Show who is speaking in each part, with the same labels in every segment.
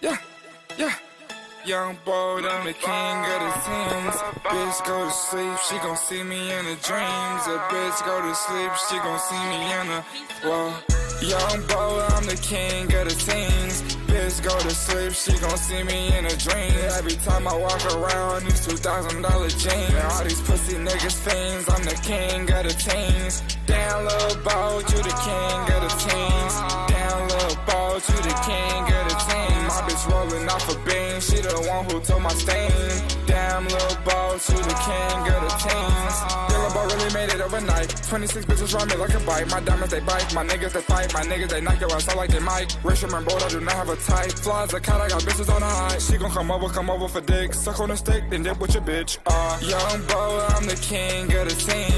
Speaker 1: Yeah, yeah. Young boy, I'm the king of the teams. Bitch go to sleep, she gon' see me in her dreams. A bitch go to sleep, she gon' see me in her. Well, young boy, I'm the king of the teens. Bitch go to sleep, she gon' see me in her dreams. Every time I walk around, these two thousand dollar jeans. And all these pussy niggas fiends, I'm the king of the teens. Down little boy, you the king off a beam, she the one who told my stain. Damn little boss, you the king of the teens. Yellow ball really made it overnight. 26 bitches run me like a bike. My diamonds they bite, my niggas they fight, my niggas they knock your ass out like they might. Racial and bold, I do not have a type. Flies a cat, I got bitches on the high. She gon' come over, come over for dick. Suck on a stick, then dip with your bitch. Uh, young boy, I'm the king of the teens.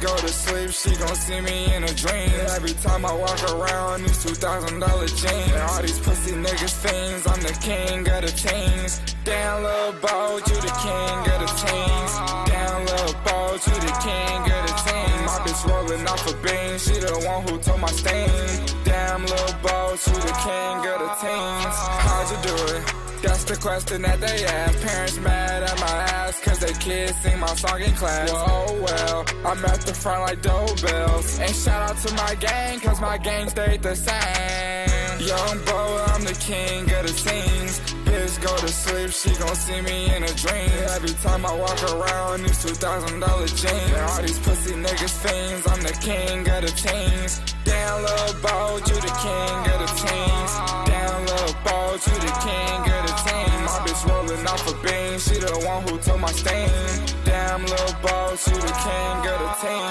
Speaker 1: Go to sleep, she gon' see me in her dreams. Every time I walk around, these two thousand dollar jeans. And all these pussy niggas fiends, I'm the king of the teens. Down little boat, you the king of the teens. Down little boat, you the king of the teens. My bitch rolling off a beam, she the one who told my stain. Damn little boat, you the king of the teens. How'd you do it? That's the question that they ask. Parents mad at my ass cause they kids sing my song in class. Oh well, I'm at the front like bells. And shout out to my gang cause my gang stayed the same. Young boy, I'm the king of the teens. Bitch go to sleep, she gon' see me in a dream. Every time I walk around, these two thousand dollar jeans. And all these pussy niggas fiends, I'm the king of the teens. Down little boat, you the king of the teens. Down little boat, you the king of the teens. My bitch rolling off a beam, she the one who took my stain. Damn little boss, you the king of the teens.